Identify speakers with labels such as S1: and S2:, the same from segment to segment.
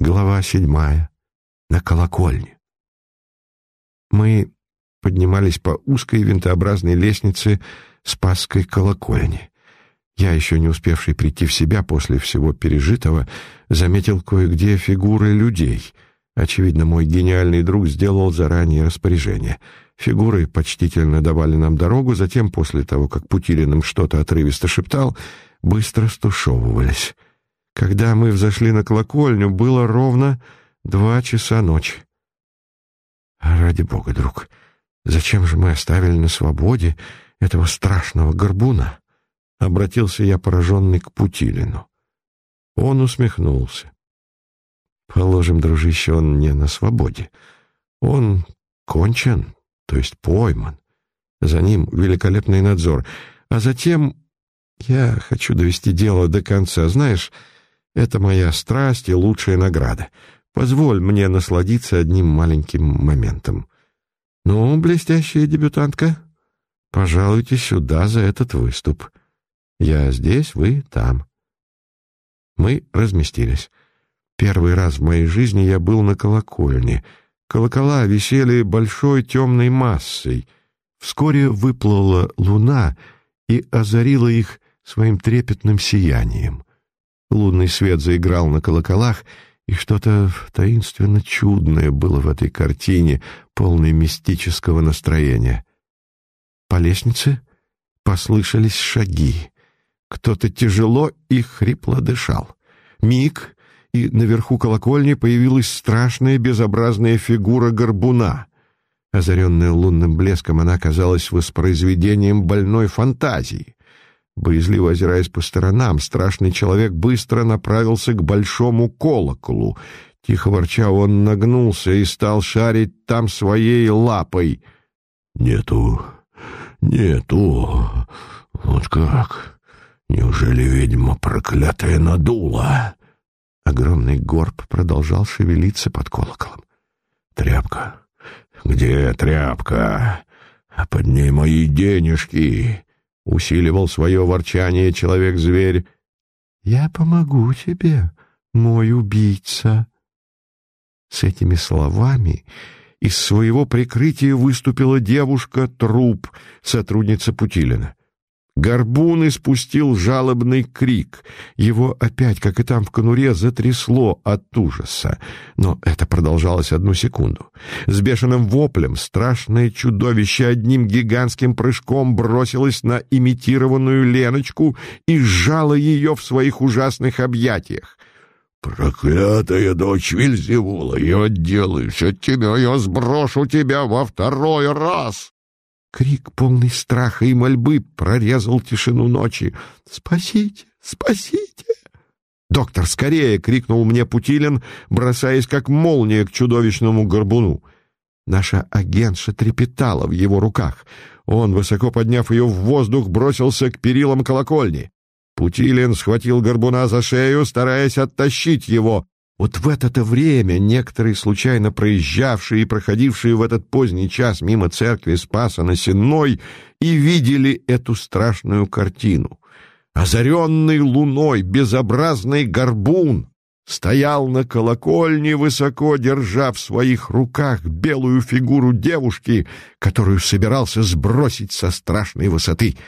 S1: Глава седьмая. На колокольне. Мы поднимались по узкой винтообразной лестнице Спасской колокольни. Я, еще не успевший прийти в себя после всего пережитого, заметил кое-где фигуры людей. Очевидно, мой гениальный друг сделал заранее распоряжение. Фигуры почтительно давали нам дорогу, затем, после того, как Путилин им что-то отрывисто шептал, быстро стушевывались. Когда мы взошли на колокольню, было ровно два часа ночи. Ради бога, друг, зачем же мы оставили на свободе этого страшного горбуна? Обратился я, пораженный к Путилину. Он усмехнулся. Положим, дружище, он не на свободе. Он кончен, то есть пойман. За ним великолепный надзор. А затем я хочу довести дело до конца. Знаешь, это моя страсть и лучшая награда. Позволь мне насладиться одним маленьким моментом. Ну, блестящая дебютантка, пожалуйте сюда за этот выступ. Я здесь, вы там. Мы разместились. Первый раз в моей жизни я был на колокольне. Колокола висели большой темной массой. Вскоре выплыла луна и озарила их своим трепетным сиянием. Лунный свет заиграл на колоколах, и что-то таинственно чудное было в этой картине, полной мистического настроения. По лестнице послышались шаги. Кто-то тяжело и хрипло дышал. Миг, и наверху колокольни появилась страшная безобразная фигура горбуна. Озаренная лунным блеском, она казалась воспроизведением больной фантазии. Боязливо озираясь по сторонам, страшный человек быстро направился к большому колоколу. Тихо ворча, он нагнулся и стал шарить там своей лапой. «Нету, нету. Вот как? Неужели ведьма проклятая надула?» Огромный горб продолжал шевелиться под колоколом. «Тряпка! Где тряпка? А под ней мои денежки!» Усиливал свое ворчание человек-зверь. «Я помогу тебе, мой убийца». С этими словами из своего прикрытия выступила девушка-труп, сотрудница Путилина. Горбун испустил жалобный крик. Его опять, как и там в конуре, затрясло от ужаса. Но это продолжалось одну секунду. С бешеным воплем страшное чудовище одним гигантским прыжком бросилось на имитированную Леночку и сжало ее в своих ужасных объятиях. «Проклятая дочь Вильзевула, я отделаюсь от тебя, я сброшу тебя во второй раз!» Крик, полный страха и мольбы, прорезал тишину ночи. «Спасите! Спасите!» «Доктор, скорее!» — крикнул мне Путилин, бросаясь как молния к чудовищному горбуну. Наша агентша трепетала в его руках. Он, высоко подняв ее в воздух, бросился к перилам колокольни. Путилин схватил горбуна за шею, стараясь оттащить его. Вот в это-то время некоторые, случайно проезжавшие и проходившие в этот поздний час мимо церкви Спаса на Сенной, и видели эту страшную картину. Озаренный луной безобразный горбун стоял на колокольне, высоко держа в своих руках белую фигуру девушки, которую собирался сбросить со страшной высоты —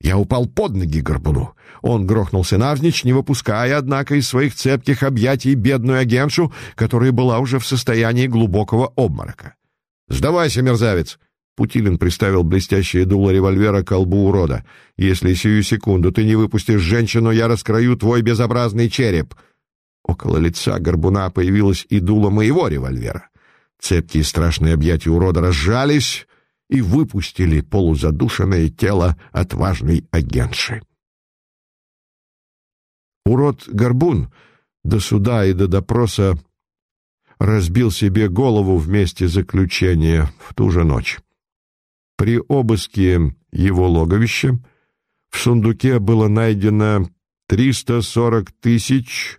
S1: я упал под ноги горбуну. Он грохнулся навзничь, не выпуская, однако, из своих цепких объятий бедную агентшу, которая была уже в состоянии глубокого обморока. «Сдавайся, мерзавец!» Путилин приставил блестящее дуло револьвера к колбу урода. «Если сию секунду ты не выпустишь женщину, я раскрою твой безобразный череп!» Около лица горбуна появилось и дуло моего револьвера. Цепкие страшные объятия урода разжались, и выпустили полузадушенное тело отважной агентши. Урод-горбун до суда и до допроса разбил себе голову вместе заключения в ту же ночь. При обыске его логовища в сундуке было найдено 340 тысяч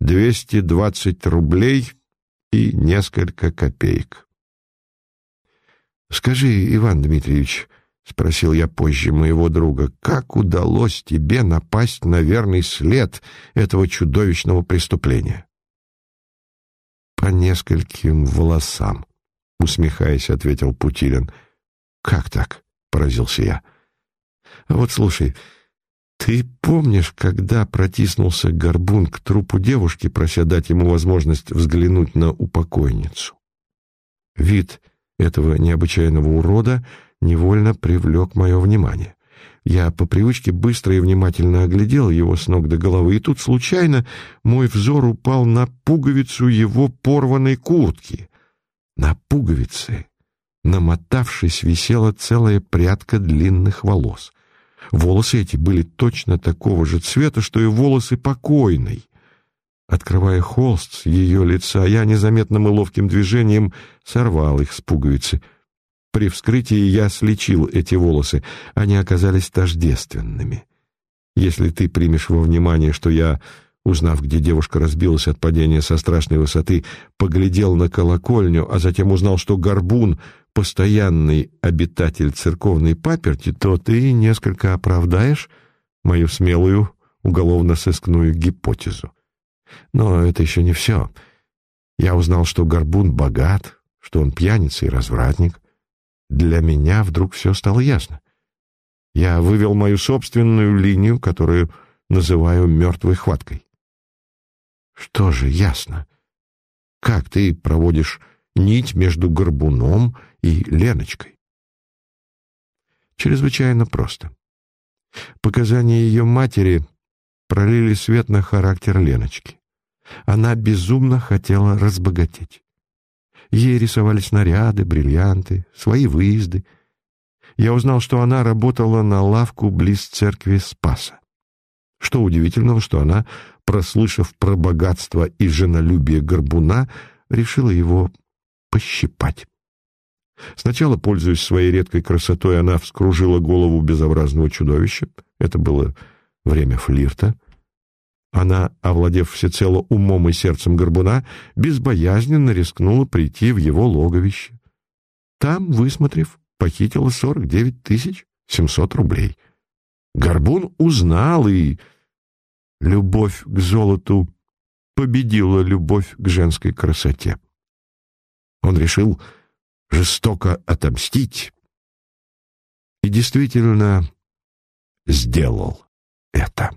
S1: 220 рублей и несколько копеек. «Скажи, Иван Дмитриевич, — спросил я позже моего друга, — как удалось тебе напасть на верный след этого чудовищного преступления?» по нескольким волосам, усмехаясь, ответил Путилин. Как так? поразился я. А вот слушай, ты помнишь, когда протиснулся горбун к трупу девушки, прося дать ему возможность взглянуть на упокойницу? Вид этого необычайного урода невольно привлек мое внимание. Я по привычке быстро и внимательно оглядел его с ног до головы, и тут случайно мой взор упал на пуговицу его порванной куртки. На пуговице, намотавшись, висела целая прядка длинных волос. Волосы эти были точно такого же цвета, что и волосы покойной. Открывая холст с ее лица, я незаметным и ловким движением сорвал их с пуговицы — при вскрытии я слечил эти волосы, они оказались тождественными. Если ты примешь во внимание, что я, узнав, где девушка разбилась от падения со страшной высоты, поглядел на колокольню, а затем узнал, что Горбун — постоянный обитатель церковной паперти, то ты несколько оправдаешь мою смелую уголовно-сыскную гипотезу. Но это еще не все. Я узнал, что Горбун богат, что он пьяница и развратник, для меня вдруг все стало ясно. Я вывел мою собственную линию, которую называю мертвой хваткой. Что же ясно? Как ты проводишь нить между Горбуном и Леночкой? Чрезвычайно просто. Показания ее матери пролили свет на характер Леночки. Она безумно хотела разбогатеть. Ей рисовались наряды, бриллианты, свои выезды. Я узнал, что она работала на лавку близ церкви Спаса. Что удивительного, что она, прослышав про богатство и женолюбие Горбуна, решила его пощипать. Сначала, пользуясь своей редкой красотой, она вскружила голову безобразного чудовища. Это было время флирта. Она, овладев всецело умом и сердцем горбуна, безбоязненно рискнула прийти в его логовище. Там, высмотрев, похитила сорок девять тысяч семьсот рублей. Горбун узнал, и любовь к золоту победила любовь к женской красоте. Он решил жестоко отомстить и действительно сделал это.